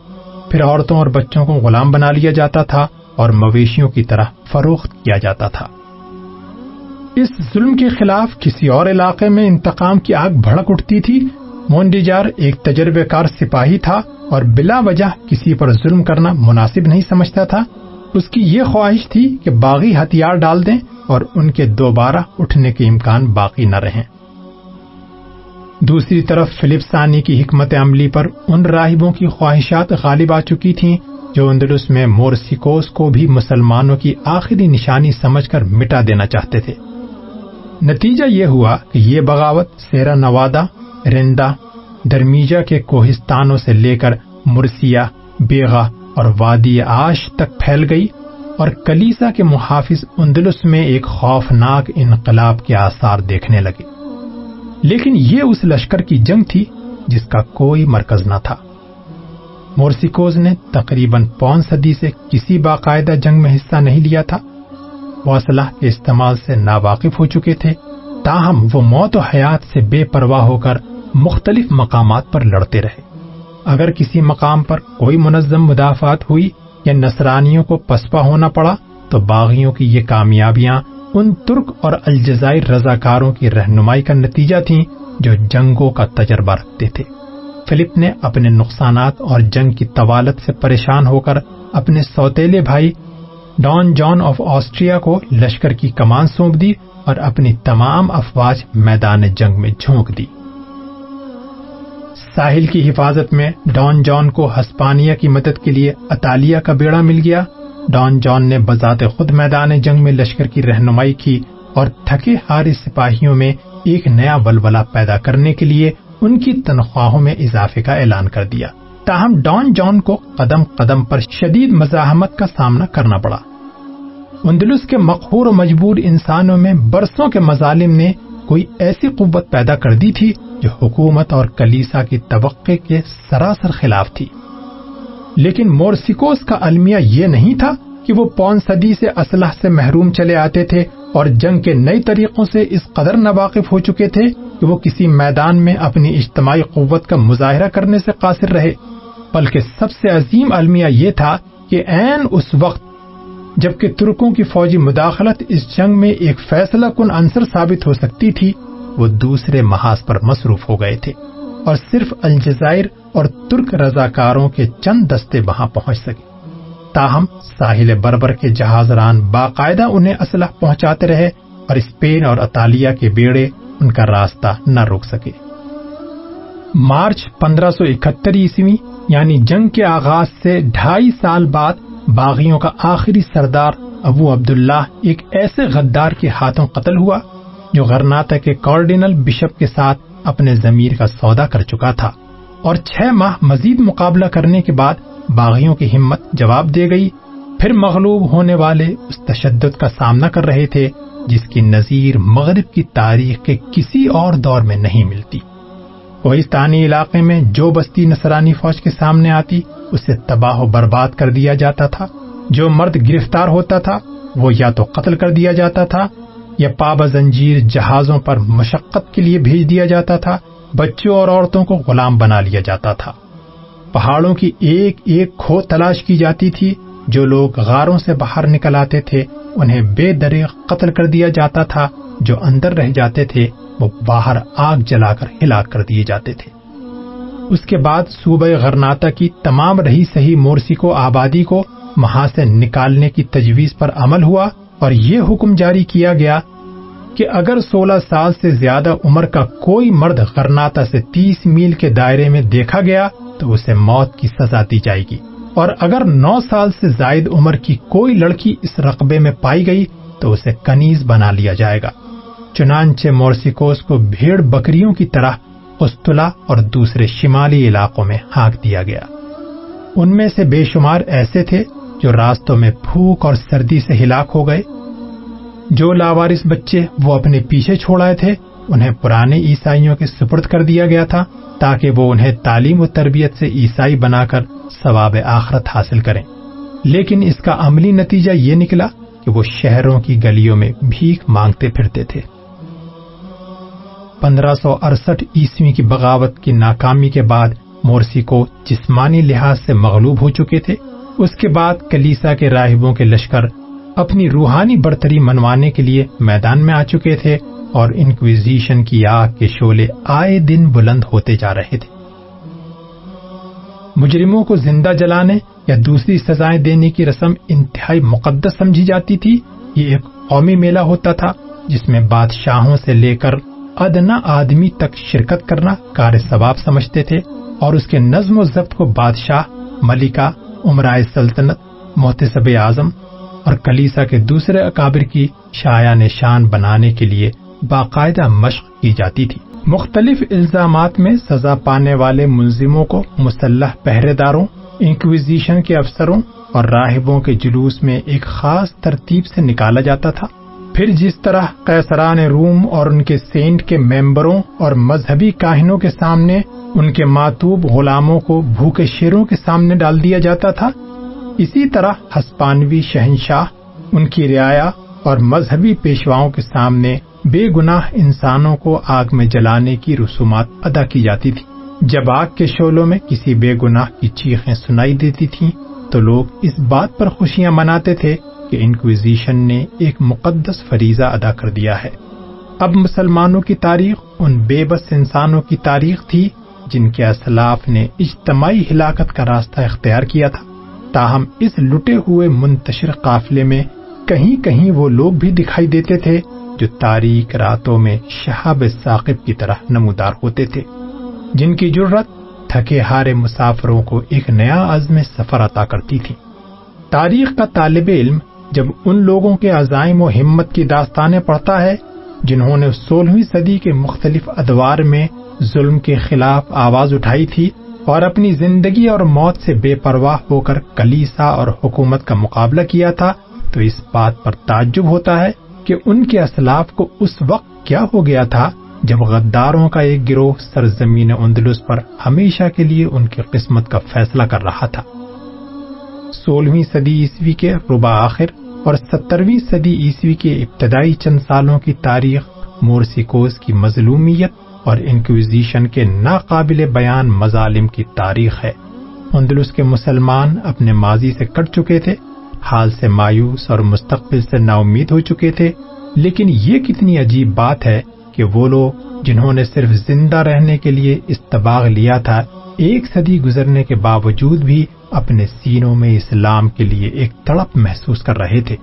پھر عورتوں اور بچوں کو غلام بنا لیا جاتا تھا اور مویشیوں کی طرح فروخت کیا جاتا تھا۔ اس ظلم کے خلاف کسی اور علاقے میں انتقام کی آگ بھڑک اٹھتی تھی۔ مونڈیجار ایک تجربے کار سپاہی تھا اور بلا وجہ کسی پر ظلم کرنا مناسب نہیں سمجھتا تھا۔ اس کی یہ خواہش تھی کہ باغی ہتھیار ڈال دیں اور ان کے دوبارہ اٹھنے کے امکان باقی نہ رہیں۔ دوسری طرف فلپ ثانی کی حکمت عملی پر ان راہبوں کی خواہشات غالب آ چکی تھیں جو اندلس میں مورسیکوس کو بھی مسلمانوں کی آخری نشانی سمجھ کر مٹا دینا چاہتے تھے۔ نتیجہ یہ ہوا کہ یہ بغاوت سیرا نوادا رندا درمیجا کے کوہستانوں سے لے کر مرسیا بیگا اور وادی آش تک پھیل گئی اور کلیسا کے محافظ اندلس میں ایک خوفناک انقلاب کے آثار دیکھنے لگے۔ لیکن یہ اس لشکر کی جنگ تھی جس کا کوئی مرکز نہ تھا۔ مورسیکوز نے تقریباً پون صدی سے کسی باقاعدہ جنگ میں حصہ نہیں لیا تھا۔ وہ اسلحہ کے استعمال سے ناواقف ہو چکے تھے، تاہم وہ موت و حیات سے بے پرواہ ہو کر مختلف مقامات پر لڑتے رہے۔ اگر کسی مقام پر کوئی منظم مدافعات ہوئی یا نصرانیوں کو پسپا ہونا پڑا، تو باغیوں کی یہ کامیابیاں ان ترک اور الجزائر رضاکاروں کی رہنمائی کا نتیجہ تھیں جو جنگوں کا تجربہ رکھتے تھے۔ فلپ نے اپنے نقصانات اور جنگ کی طوالت سے پریشان ہو کر اپنے سوتےلے بھائی ڈان جان آف آسٹریا کو لشکر کی کمان سونپ دی اور اپنی تمام افواج میدان جنگ میں جھونک دی۔ ساحل کی حفاظت میں ڈان جان کو ہسپانیہ کی مدد کے لیے اطالیہ کا بیڑا مل گیا۔ ڈان جان نے بذات خود میدان جنگ میں لشکر کی رہنمائی کی اور تھکے ہارے سپاہیوں میں ایک نیا ولولہ پیدا کرنے کے لیے ان کی تنخواہوں میں اضافے کا اعلان کر دیا۔ تاہم ڈان جان کو قدم قدم پر شدید مزاحمت کا سامنا کرنا پڑا۔ اندلس کے مقہور و مجبور انسانوں میں برسوں کے مظالم نے کوئی ایسی قوت پیدا کر دی تھی جو حکومت اور کلیسا کی توقع کے سراسر خلاف تھی۔ لیکن مورسیکوس کا المیہ یہ نہیں تھا کہ وہ پون صدی سے اسلحہ سے محروم چلے آتے تھے اور جنگ کے نئی طریقوں سے اس قدر ناواقف ہو چکے تھے کہ وہ کسی میدان میں اپنی اجتماعی قوت کا مظاہرہ کرنے سے قاصر رہے۔ بلکہ سب سے عظیم المیہ یہ تھا کہ این اس وقت جبکہ ترکوں کی فوجی مداخلت اس جنگ میں ایک فیصلہ کن عنصر ثابت ہو سکتی تھی، وہ دوسرے محاذ پر مصروف ہو گئے تھے اور صرف الجزائر اور ترک رضاکاروں کے چند دستے وہاں پہنچ سکے۔ تاہم، ساحل بربر کے جہاز ران باقاعدہ انہیں اسلحہ پہنچاتے رہے اور اسپین اور اطالیہ کے بیڑے ان کا راستہ نہ روک سکے۔ مارچ پندرہ سو اکہتر عیسوی یعنی جنگ کے آغاز سے ڈھائی سال بعد باغیوں کا آخری سردار ابو عبداللہ ایک ایسے غدار کے ہاتھوں قتل ہوا جو غرناتا کے کارڈینل بشپ کے ساتھ اپنے ضمیر کا سودا کر چکا تھا اور چھ ماہ مزید مقابلہ کرنے کے بعد باغیوں کی ہمت جواب دے گئی۔ پھر مغلوب ہونے والے اس تشدد کا سامنا کر رہے تھے جس کی نظیر مغرب کی تاریخ کے کسی اور دور میں نہیں ملتی۔ کوہستانی علاقے میں جو بستی نصرانی فوج کے سامنے آتی، اسے تباہ و برباد کر دیا جاتا تھا۔ جو مرد گرفتار ہوتا تھا، وہ یا تو قتل کر دیا جاتا تھا، یا پابا زنجیر جہازوں پر مشقت کے لیے بھیج دیا جاتا تھا، بچوں اور عورتوں کو غلام بنا لیا جاتا تھا۔ پہاڑوں کی ایک ایک کھو تلاش کی جاتی تھی، جو لوگ غاروں سے باہر نکل آتے تھے، انہیں بے دریغ قتل کر دیا جاتا تھا، جو اندر رہ جاتے تھے۔ وہ باہر آگ جلا کر ہلاک کر دیے جاتے تھے۔ اس کے بعد صوبہ غرناتا کی تمام رہی صحیح مورسی کو آبادی کو وہاں سے نکالنے کی تجویز پر عمل ہوا اور یہ حکم جاری کیا گیا کہ اگر سولہ سال سے زیادہ عمر کا کوئی مرد غرناتا سے تیس میل کے دائرے میں دیکھا گیا تو اسے موت کی سزا دی جائے گی۔ اور اگر نو سال سے زائد عمر کی کوئی لڑکی اس رقبے میں پائی گئی تو اسے کنیز بنا لیا جائے گا۔ چنانچہ مورسیکوس کو بھیڑ بکریوں کی طرح استلا اور دوسرے شمالی علاقوں میں ہانک دیا گیا۔ ان میں سے بے شمار ایسے تھے جو راستوں میں بھوک اور سردی سے ہلاک ہو گئے۔ جو لاوارس بچے وہ اپنے پیچھے چھوڑائے تھے، انہیں پرانے عیسائیوں کے سپرد کر دیا گیا تھا تاکہ وہ انہیں تعلیم و تربیت سے عیسائی بنا کر ثواب آخرت حاصل کریں۔ لیکن اس کا عملی نتیجہ یہ نکلا کہ وہ شہروں کی گلیوں میں بھیک مانگتے پھرتے تھے۔ پندرہ سو اڑسٹھ عیسوی کی بغاوت کی ناکامی کے بعد مورسی کو جسمانی لحاظ سے مغلوب ہو چکے تھے۔ اس کے بعد کلیسا کے راہبوں کے لشکر اپنی روحانی برتری منوانے کے لیے میدان میں آ چکے تھے اور انکویزیشن کی آگ کے شولے آئے دن بلند ہوتے جا رہے تھے۔ مجرموں کو زندہ جلانے یا دوسری سزائیں دینے کی رسم انتہائی مقدس سمجھی جاتی تھی۔ یہ ایک قومی میلہ ہوتا تھا جس میں بادشاہوں سے لے کر ادنا آدمی تک شرکت کرنا کار ثواب سمجھتے تھے اور اس کے نظم و ضبط کو بادشاہ، ملکہ، عمرائے سلطنت، محتسب اعظم اور کلیسا کے دوسرے اکابر کی شاع نشان بنانے کے لیے باقاعدہ مشق کی جاتی تھی۔ مختلف الزامات میں سزا پانے والے ملزموں کو مسلح پہرے داروں انکویزیشن کے افسروں اور راہبوں کے جلوس میں ایک خاص ترتیب سے نکالا جاتا تھا۔ پھر جس طرح قیصران روم اور ان کے سینٹ کے ممبروں اور مذہبی کاہنوں کے سامنے ان کے ماتوب غلاموں کو بھوکے شیروں کے سامنے ڈال دیا جاتا تھا، اسی طرح ہسپانوی شہنشاہ، ان کی رعایا اور مذہبی پیشواؤں کے سامنے بے گناہ انسانوں کو آگ میں جلانے کی رسومات ادا کی جاتی تھی۔ جب آگ کے شولوں میں کسی بے گناہ کی چیخیں سنائی دیتی تھیں، تو لوگ اس بات پر خوشیاں مناتے تھے کہ انکویزیشن نے ایک مقدس فریضہ ادا کر دیا ہے۔ اب مسلمانوں کی تاریخ ان بے بس انسانوں کی تاریخ تھی جن کے اسلاف نے اجتماعی ہلاکت کا راستہ اختیار کیا تھا۔ تاہم اس لٹے ہوئے منتشر قافلے میں کہیں کہیں وہ لوگ بھی دکھائی دیتے تھے جو تاریخ راتوں میں شہاب ثاقب کی طرح نمودار ہوتے تھے۔ جن کی ضرورت تھکے ہارے مسافروں کو ایک نیا عزم سفر عطا کرتی تھی۔ تاریخ کا طالب علم جب ان لوگوں کے عزائم و ہمت کی داستانیں پڑھتا ہے، جنہوں نے سولہویں صدی کے مختلف ادوار میں ظلم کے خلاف آواز اٹھائی تھی اور اپنی زندگی اور موت سے بے پرواہ ہو کر کلیسا اور حکومت کا مقابلہ کیا تھا، تو اس بات پر تعجب ہوتا ہے کہ ان کے اسلاف کو اس وقت کیا ہو گیا تھا جب غداروں کا ایک گروہ سرزمین اندلس پر ہمیشہ کے لیے ان کی قسمت کا فیصلہ کر رہا تھا۔ سولہویں صدی عیسوی کے ربا آخر اور سترویں صدی عیسوی کے ابتدائی چند سالوں کی تاریخ مورسیکوز کی مظلومیت اور انکویزیشن کے ناقابل بیان مظالم کی تاریخ ہے۔ اندلس کے مسلمان اپنے ماضی سے کٹ چکے تھے، حال سے مایوس اور مستقبل سے نا امید ہو چکے تھے۔ لیکن یہ کتنی عجیب بات ہے کہ وہ لوگ جنہوں نے صرف زندہ رہنے کے لیے استباغ لیا تھا، ایک صدی گزرنے کے باوجود بھی اپنے سینوں میں اسلام کے لیے ایک تڑپ محسوس کر رہے تھے۔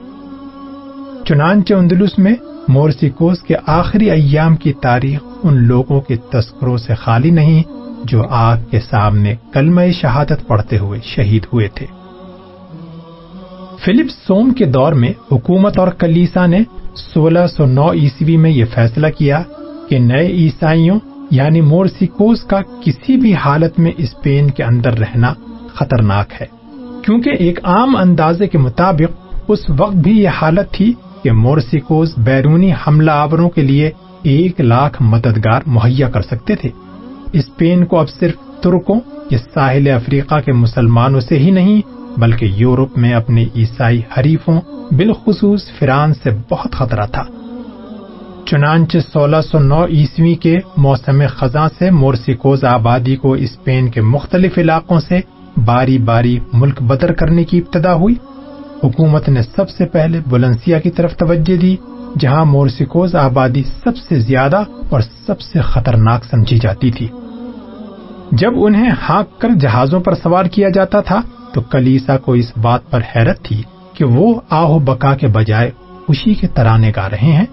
چنانچہ اندلس میں مورسیکوس کے آخری ایام کی تاریخ ان لوگوں کے تذکروں سے خالی نہیں، جو آگ کے سامنے کلمہ شہادت پڑھتے ہوئے شہید ہوئے تھے۔ فلپ سوم کے دور میں حکومت اور کلیسا نے سولہ سو نو عیسوی میں یہ فیصلہ کیا کہ نئے عیسائیوں یعنی مورسیکوس کا کسی بھی حالت میں اسپین کے اندر رہنا خطرناک ہے۔ کیونکہ ایک عام اندازے کے مطابق، اس وقت بھی یہ حالت تھی کہ مورسیکوز بیرونی حملہ آوروں کے لیے ایک لاکھ مددگار مہیا کر سکتے تھے۔ اسپین کو اب صرف ترکوں یا ساحل افریقہ کے مسلمانوں سے ہی نہیں، بلکہ یورپ میں اپنے عیسائی حریفوں، بالخصوص فرانس سے بہت خطرہ تھا۔ چنانچہ سولہ سو نو عیسوی کے موسم خزاں سے مورسیکوز آبادی کو اسپین کے مختلف علاقوں سے باری باری ملک بدر کرنے کی ابتدا ہوئی۔ حکومت نے سب سے پہلے بلنسیا کی طرف توجہ دی، جہاں مورسیکوز آبادی سب سے زیادہ اور سب سے خطرناک سمجھی جاتی تھی۔ جب انہیں ہانک کر جہازوں پر سوار کیا جاتا تھا، تو کلیسا کو اس بات پر حیرت تھی کہ وہ آہو بکا کے بجائے خوشی کے ترانے گا رہے ہیں۔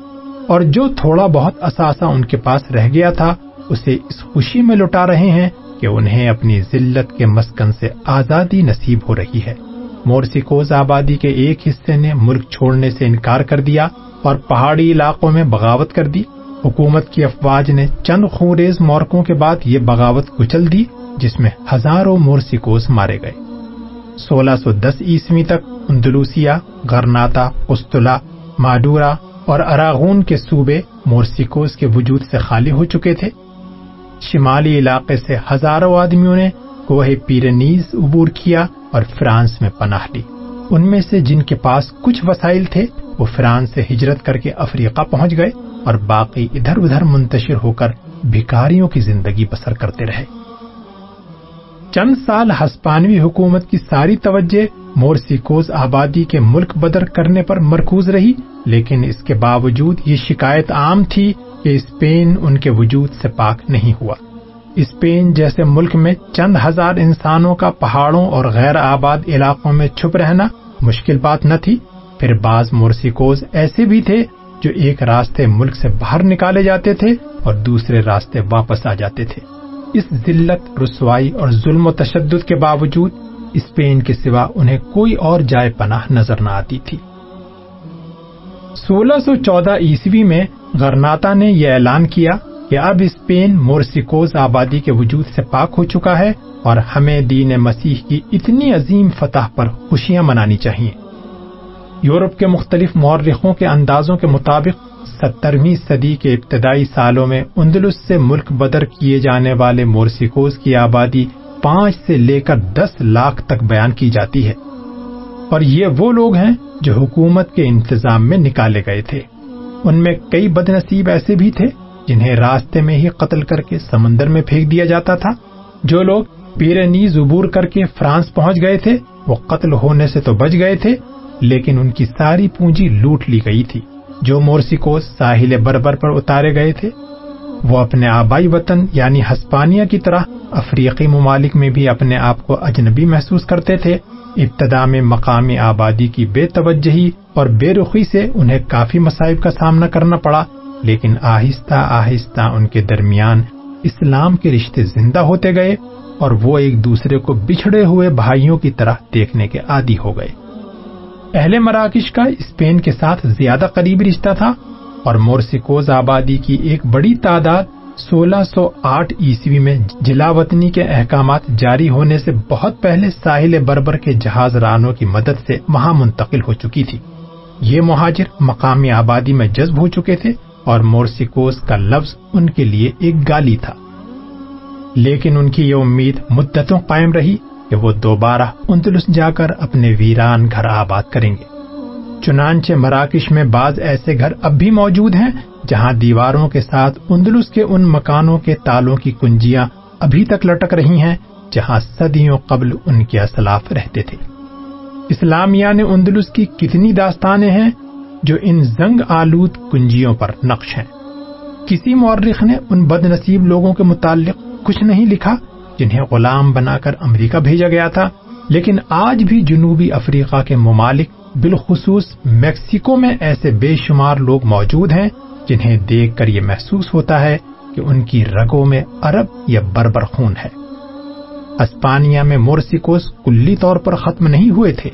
اور جو تھوڑا بہت اثاثہ ان کے پاس رہ گیا تھا، اسے اس خوشی میں لٹا رہے ہیں کہ انہیں اپنی ذلت کے مسکن سے آزادی نصیب ہو رہی ہے۔ مورسیکوز آبادی کے ایک حصے نے ملک چھوڑنے سے انکار کر دیا اور پہاڑی علاقوں میں بغاوت کر دی۔ حکومت کی افواج نے چند خوریز مورکوں کے بعد یہ بغاوت کچل دی، جس میں ہزاروں مورسیکوز مارے گئے۔ سولہ سو دس عیسوی تک اندلوسیا غرناتا قسطلہ ماڈورا اور اراغون کے صوبے مورسیکوز کے وجود سے خالی ہو چکے تھے۔ شمالی علاقے سے ہزاروں آدمیوں نے کوہ پیرنیز عبور کیا اور فرانس میں پناہ لی۔ ان میں سے جن کے پاس کچھ وسائل تھے، وہ فرانس سے ہجرت کر کے افریقہ پہنچ گئے اور باقی ادھر ادھر منتشر ہو کر بھکاریوں کی زندگی بسر کرتے رہے۔ چند سال ہسپانوی حکومت کی ساری توجہ مورسیکوز آبادی کے ملک بدر کرنے پر مرکوز رہی، لیکن اس کے باوجود یہ شکایت عام تھی کہ اسپین ان کے وجود سے پاک نہیں ہوا۔ اسپین جیسے ملک میں چند ہزار انسانوں کا پہاڑوں اور غیر آباد علاقوں میں چھپ رہنا مشکل بات نہ تھی۔ پھر بعض مورسیکوز ایسے بھی تھے جو ایک راستے ملک سے باہر نکالے جاتے تھے اور دوسرے راستے واپس آ جاتے تھے۔ اس ذلت، رسوائی اور ظلم و تشدد کے باوجود اسپین کے سوا انہیں کوئی اور جائے پناہ نظر نہ آتی تھی۔ سولہ سو چودہ عیسوی میں غرناتا نے یہ اعلان کیا کہ اب اسپین مورسیکوز آبادی کے وجود سے پاک ہو چکا ہے اور ہمیں دین مسیح کی اتنی عظیم فتح پر خوشیاں منانی چاہیے۔ یورپ کے مختلف مورخوں کے اندازوں کے مطابق سترہویں صدی کے ابتدائی سالوں میں اندلس سے ملک بدر کیے جانے والے مورسیکوز کی آبادی پانچ سے لے کر دس لاکھ تک بیان کی جاتی ہے۔ اور یہ وہ لوگ ہیں جو حکومت کے انتظام میں نکالے گئے تھے۔ ان میں کئی بد نصیب ایسے بھی تھے جنہیں راستے میں ہی قتل کر کے سمندر میں پھینک دیا جاتا تھا۔ جو لوگ پیرنیز عبور کر کے فرانس پہنچ گئے تھے، وہ قتل ہونے سے تو بچ گئے تھے، لیکن ان کی ساری پونجی لوٹ لی گئی تھی۔ جو مورسیکو ساحل بربر پر اتارے گئے تھے، وہ اپنے آبائی وطن یعنی ہسپانیہ کی طرح افریقی ممالک میں بھی اپنے آپ کو اجنبی محسوس کرتے تھے۔ ابتدا میں مقامی آبادی کی بے توجہی اور بے رخی سے انہیں کافی مسائب کا سامنا کرنا پڑا، لیکن آہستہ آہستہ ان کے درمیان اسلام کے رشتے زندہ ہوتے گئے اور وہ ایک دوسرے کو بچھڑے ہوئے بھائیوں کی طرح دیکھنے کے عادی ہو گئے۔ اہل مراکش کا اسپین کے ساتھ زیادہ قریبی رشتہ تھا اور مورسیکوز آبادی کی ایک بڑی تعداد سولہ سو آٹھ عیسوی میں جلا وطنی کے احکامات جاری ہونے سے بہت پہلے ساحل بربر کے جہاز رانوں کی مدد سے وہاں منتقل ہو چکی تھی۔ یہ مہاجر مقامی آبادی میں جذب ہو چکے تھے اور مورسیکوز کا لفظ ان کے لیے ایک گالی تھا۔ لیکن ان کی یہ امید مدتوں قائم رہی کہ وہ دوبارہ اندلس جا کر اپنے ویران گھر آباد کریں گے۔ چنانچہ مراکش میں بعض ایسے گھر اب بھی موجود ہیں جہاں دیواروں کے ساتھ اندلس کے ان مکانوں کے تالوں کی کنجیاں ابھی تک لٹک رہی ہیں جہاں صدیوں قبل ان کے اسلاف رہتے تھے۔ اسلامیہ نے اندلس کی کتنی داستانیں ہیں جو ان زنگ آلود کنجیوں پر نقش ہیں۔ کسی مورخ نے ان بد نصیب لوگوں کے متعلق کچھ نہیں لکھا جنہیں غلام بنا کر امریکہ بھیجا گیا تھا، لیکن آج بھی جنوبی افریقہ کے ممالک بالخصوص میکسیکو میں ایسے بے شمار لوگ موجود ہیں جنہیں دیکھ کر یہ محسوس ہوتا ہے کہ ان کی رگوں میں عرب یا بربر خون ہے۔ اسپانیہ میں مورسیکوس کلی طور پر ختم نہیں ہوئے تھے۔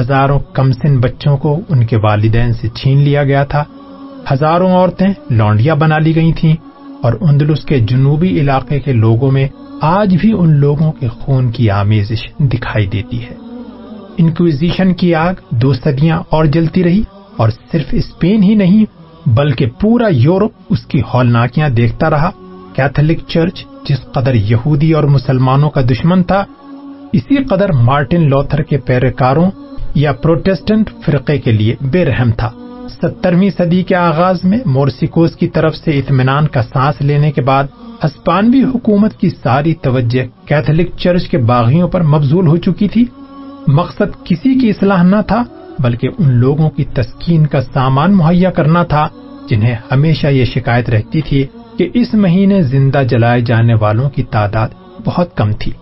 ہزاروں کمسن بچوں کو ان کے والدین سے چھین لیا گیا تھا۔ ہزاروں عورتیں لونڈیاں بنا لی گئی تھیں اور اندلس کے جنوبی علاقے کے لوگوں میں آج بھی ان لوگوں کے خون کی آمیزش دکھائی دیتی ہے۔ انکویزیشن کی آگ دو صدیاں اور جلتی رہی اور صرف اسپین ہی نہیں بلکہ پورا یورپ اس کی ہولناکیاں دیکھتا رہا۔ کیتھولک چرچ جس قدر یہودی اور مسلمانوں کا دشمن تھا، اسی قدر مارٹن لوتھر کے پیروکاروں یا پروٹیسٹنٹ فرقے کے لیے بے رحم تھا۔ سترویں صدی کے آغاز میں مورسیکوز کی طرف سے اطمینان کا سانس لینے کے بعد ہسپانوی حکومت کی ساری توجہ کیتھولک چرچ کے باغیوں پر مبزول ہو چکی تھی۔ مقصد کسی کی اصلاح نہ تھا بلکہ ان لوگوں کی تسکین کا سامان مہیا کرنا تھا جنہیں ہمیشہ یہ شکایت رہتی تھی کہ اس مہینے زندہ جلائے جانے والوں کی تعداد بہت کم تھی۔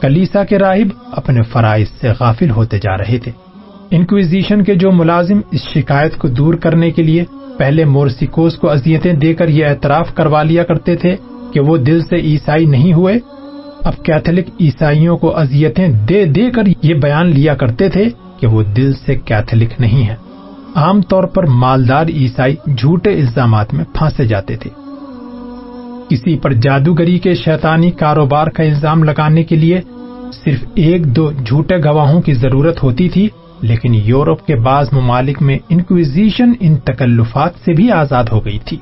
کلیسا کے راہب اپنے فرائض سے غافل ہوتے جا رہے تھے۔ انکویزیشن کے جو ملازم اس شکایت کو دور کرنے کے لیے پہلے مورسیکوز کو اذیتیں دے کر یہ اعتراف کروا لیا کرتے تھے کہ وہ دل سے عیسائی نہیں ہوئے، اب کیتھولک عیسائیوں کو اذیتیں دے دے کر یہ بیان لیا کرتے تھے کہ وہ دل سے کیتھولک نہیں ہے عام طور پر مالدار عیسائی جھوٹے الزامات میں پھانسے جاتے تھے۔ کسی پر جادوگری کے شیطانی کاروبار کا الزام لگانے کے لیے صرف ایک دو جھوٹے گواہوں کی ضرورت ہوتی تھی، لیکن یورپ کے بعض ممالک میں انکویزیشن ان تکلفات سے بھی آزاد ہو گئی تھی۔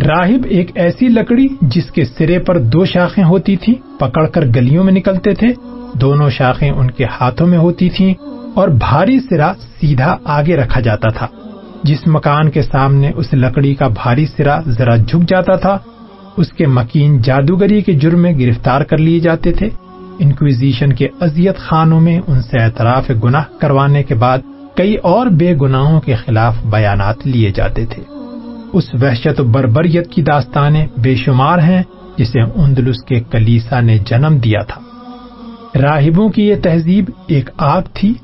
راہب ایک ایسی لکڑی جس کے سرے پر دو شاخیں ہوتی تھی پکڑ کر گلیوں میں نکلتے تھے۔ دونوں شاخیں ان کے ہاتھوں میں ہوتی تھیں۔ اور بھاری سرا سیدھا آگے رکھا جاتا تھا۔ جس مکان کے سامنے اس لکڑی کا بھاری سرا ذرا جھک جاتا تھا، اس کے مکین جادوگری کے جرم میں گرفتار کر لیے جاتے تھے۔ انکویزیشن کے اذیت خانوں میں ان سے اعتراف گناہ کروانے کے بعد کئی اور بے گناہوں کے خلاف بیانات لیے جاتے تھے۔ اس وحشت و بربریت کی داستانیں بے شمار ہیں جسے اندلس کے کلیسا نے جنم دیا تھا۔ راہبوں کی یہ تہذیب ایک آگ تھی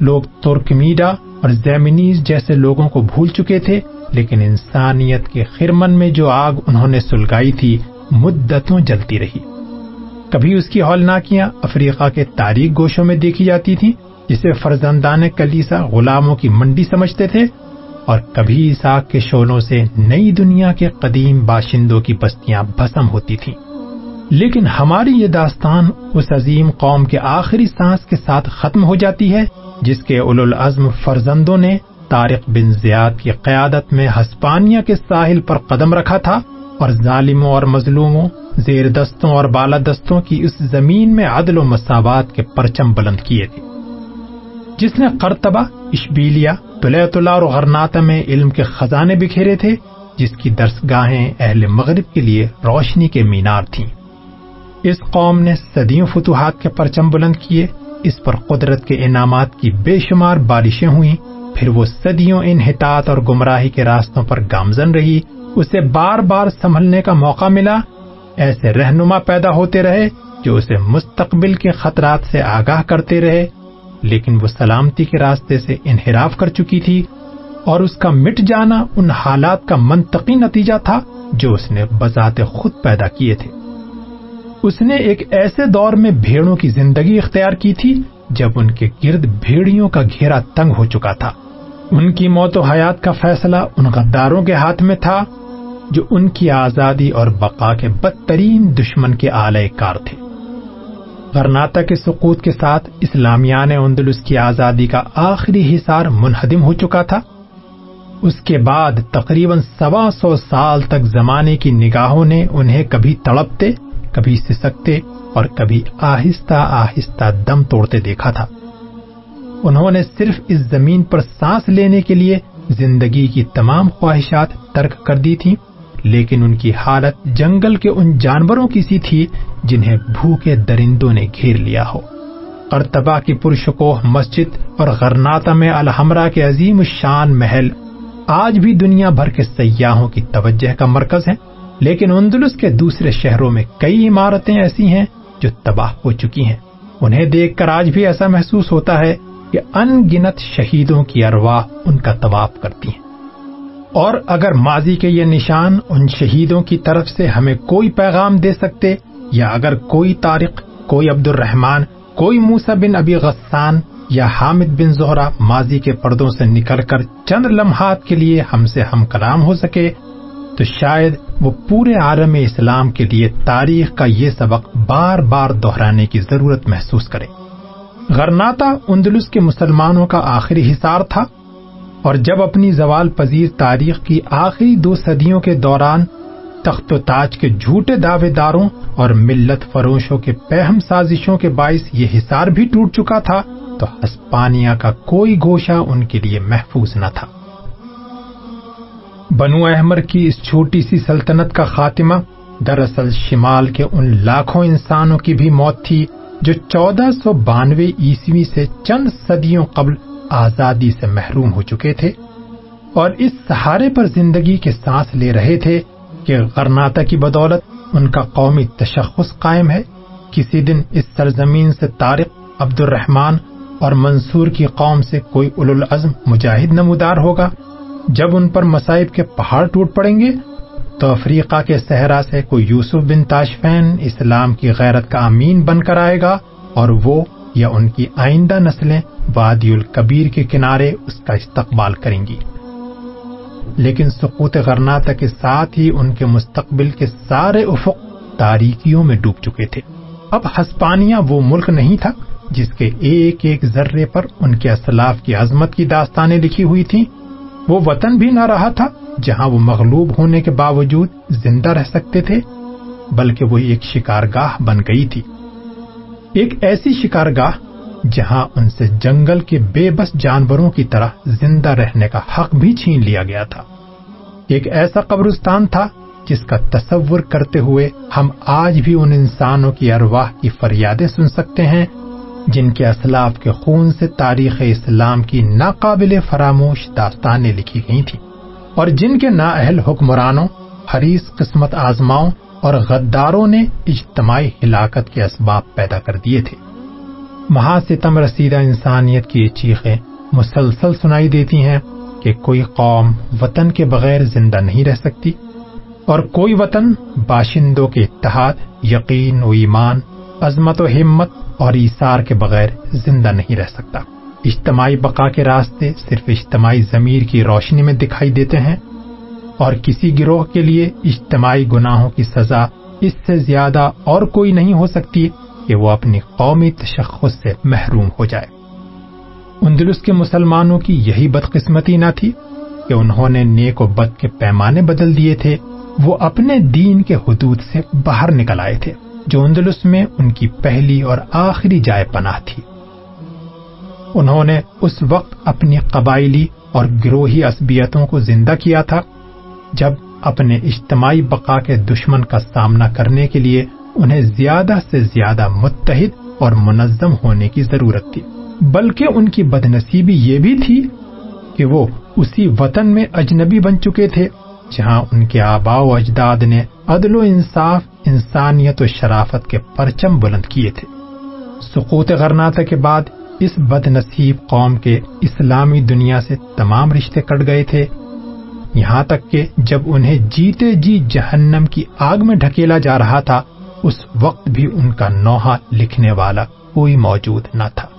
لوگ ترکمیڈا اور زیمنیز جیسے لوگوں کو بھول چکے تھے، لیکن انسانیت کے خرمن میں جو آگ انہوں نے سلگائی تھی، مدتوں جلتی رہی۔ کبھی اس کی ہولناکیاں افریقہ کے تاریخ گوشوں میں دیکھی جاتی تھی جسے فرزندان کلیسا غلاموں کی منڈی سمجھتے تھے، اور کبھی اس آگ کے شولوں سے نئی دنیا کے قدیم باشندوں کی بستیاں بسم ہوتی تھیں۔ لیکن ہماری یہ داستان اس عظیم قوم کے آخری سانس کے ساتھ ختم ہو جاتی ہے، جس کے اول العزم فرزندوں نے طارق بن زیاد کی قیادت میں ہسپانیہ کے ساحل پر قدم رکھا تھا اور ظالموں اور مظلوموں، زیر دستوں اور بالا دستوں کی اس زمین میں عدل و مساوات کے پرچم بلند کیے تھے۔ جس نے قرطبہ اشبیلیا طلیت اللہ اور غرناتا میں علم کے خزانے بکھیرے تھے، جس کی درسگاہیں اہل مغرب کے لیے روشنی کے مینار تھیں۔ اس قوم نے صدیوں فتوحات کے پرچم بلند کیے، اس پر قدرت کے انعامات کی بے شمار بارشیں ہوئیں، پھر وہ صدیوں انحطاط اور گمراہی کے راستوں پر گامزن رہی، اسے بار بار سنبھلنے کا موقع ملا، ایسے رہنما پیدا ہوتے رہے جو اسے مستقبل کے خطرات سے آگاہ کرتے رہے، لیکن وہ سلامتی کے راستے سے انحراف کر چکی تھی اور اس کا مٹ جانا ان حالات کا منطقی نتیجہ تھا جو اس نے بذات خود پیدا کیے تھے۔ اس نے ایک ایسے دور میں بھیڑوں کی زندگی اختیار کی تھی جب ان کے گرد بھیڑیوں کا گھیرا تنگ ہو چکا تھا۔ ان کی موت و حیات کا فیصلہ ان غداروں کے ہاتھ میں تھا جو ان کی آزادی اور بقا کے بدترین دشمن کے آلے کار تھے۔ غرناتا کے سقوط کے ساتھ اسلامیان اندلس کی آزادی کا آخری حصار منہدم ہو چکا تھا۔ اس کے بعد تقریباً سوا سو سال تک زمانے کی نگاہوں نے انہیں کبھی تڑپتے کبھی سسکتے اور کبھی آہستہ آہستہ دم توڑتے دیکھا تھا۔ انہوں نے صرف اس زمین پر سانس لینے کے لیے زندگی کی تمام خواہشات ترک کر دی تھی لیکن ان کی حالت جنگل کے ان جانوروں کی سی تھی جنہیں بھوکے درندوں نے گھیر لیا ہو۔ ارتبا کی پرشکوہ مسجد اور غرناتا میں الحمرہ کے عظیم شان محل آج بھی دنیا بھر کے سیاحوں کی توجہ کا مرکز ہے لیکن اندلس کے دوسرے شہروں میں کئی عمارتیں ایسی ہیں جو تباہ ہو چکی ہیں۔ انہیں دیکھ کر آج بھی ایسا محسوس ہوتا ہے کہ ان گنت شہیدوں کی ارواح ان کا طواف کرتی ہیں۔ اور اگر ماضی کے یہ نشان ان شہیدوں کی طرف سے ہمیں کوئی پیغام دے سکتے یا اگر کوئی تاریخ کوئی عبد الرحمان کوئی موسا بن ابی غسان یا حامد بن زہرا ماضی کے پردوں سے نکل کر چند لمحات کے لیے ہم سے ہم کلام ہو سکے تو شاید وہ پورے عالم اسلام کے لیے تاریخ کا یہ سبق بار بار دہرانے کی ضرورت محسوس کرے۔ غرناتا اندلس کے مسلمانوں کا آخری حصار تھا اور جب اپنی زوال پذیر تاریخ کی آخری دو صدیوں کے دوران تخت و تاج کے جھوٹے دعوے داروں اور ملت فروشوں کے پہم سازشوں کے باعث یہ حصار بھی ٹوٹ چکا تھا، تو ہسپانیہ کا کوئی گوشہ ان کے لیے محفوظ نہ تھا۔ بنو احمر کی اس چھوٹی سی سلطنت کا خاتمہ دراصل شمال کے ان لاکھوں انسانوں کی بھی موت تھی، جو چودہ سو بانوے عیسوی سے چند صدیوں قبل آزادی سے محروم ہو چکے تھے اور اس سہارے پر زندگی کے سانس لے رہے تھے کہ غرناتا کی بدولت ان کا قومی تشخص قائم ہے۔ کسی دن اس سرزمین سے طارق عبد الرحمان اور منصور کی قوم سے کوئی العزم مجاہد نمودار ہوگا۔ جب ان پر مصائب کے پہاڑ ٹوٹ پڑیں گے، تو افریقہ کے صحرا سے کوئی یوسف بن تاشفین اسلام کی غیرت کا امین بن کر آئے گا اور وہ یا ان کی آئندہ نسلیں وادی الکبیر کے کنارے اس کا استقبال کریں گی۔ لیکن سقوط غرناتا کے ساتھ ہی ان کے مستقبل کے سارے افق تاریکیوں میں ڈوب چکے تھے۔ اب ہسپانیہ وہ ملک نہیں تھا جس کے ایک ایک ذرے پر ان کے اسلاف کی عظمت کی داستانیں لکھی ہوئی تھیں۔ وہ وطن بھی نہ رہا تھا جہاں وہ مغلوب ہونے کے باوجود زندہ رہ سکتے تھے، بلکہ وہ ایک شکارگاہ بن گئی تھی۔ ایک ایسی شکارگاہ جہاں ان سے جنگل کے بے بس جانوروں کی طرح زندہ رہنے کا حق بھی چھین لیا گیا تھا۔ ایک ایسا قبرستان تھا جس کا تصور کرتے ہوئے ہم آج بھی ان انسانوں کی ارواح کی فریادیں سن سکتے ہیں جن کے اسلاف کے خون سے تاریخ اسلام کی ناقابل فراموش داستانیں لکھی گئی تھیں اور جن کے نااہل حکمرانوں، حریص قسمت آزماؤں اور غداروں نے اجتماعی ہلاکت کے اسباب پیدا کر دیے تھے۔ مہا ستم رسیدہ انسانیت کی یہ چیخیں مسلسل سنائی دیتی ہیں کہ کوئی قوم وطن کے بغیر زندہ نہیں رہ سکتی اور کوئی وطن باشندوں کے اتحاد، یقین و ایمان عظمت و ہمت اور ایثار کے بغیر زندہ نہیں رہ سکتا۔ اجتماعی بقا کے راستے صرف اجتماعی ضمیر کی روشنی میں دکھائی دیتے ہیں اور کسی گروہ کے لیے اجتماعی گناہوں کی سزا اس سے زیادہ اور کوئی نہیں ہو سکتی کہ وہ اپنی قومی تشخص سے محروم ہو جائے۔ اندلس کے مسلمانوں کی یہی بدقسمتی نہ تھی کہ انہوں نے نیک و بد کے پیمانے بدل دیے تھے، وہ اپنے دین کے حدود سے باہر نکل آئے تھے۔ جو اندلس میں ان کی پہلی اور آخری جائے پناہ تھی۔ انہوں نے اس وقت اپنی قبائلی اور گروہی عصبیتوں کو زندہ کیا تھا، جب اپنے اجتماعی بقا کے دشمن کا سامنا کرنے کے لیے انہیں زیادہ سے زیادہ متحد اور منظم ہونے کی ضرورت تھی۔ بلکہ ان کی بد نصیبی یہ بھی تھی کہ وہ اسی وطن میں اجنبی بن چکے تھے، جہاں ان کے آبا و اجداد نے عدل و انصاف انسانیت و شرافت کے پرچم بلند کیے تھے۔ سقوط غرناتا کے بعد اس بد نصیب قوم کے اسلامی دنیا سے تمام رشتے کٹ گئے تھے۔ یہاں تک کہ جب انہیں جیتے جی جہنم کی آگ میں ڈھکیلا جا رہا تھا، اس وقت بھی ان کا نوحہ لکھنے والا کوئی موجود نہ تھا۔